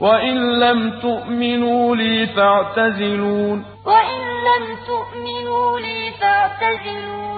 وإن لم تؤمنوا لي فاعتزلون وإن لم تؤمنوا لي فاعتزلون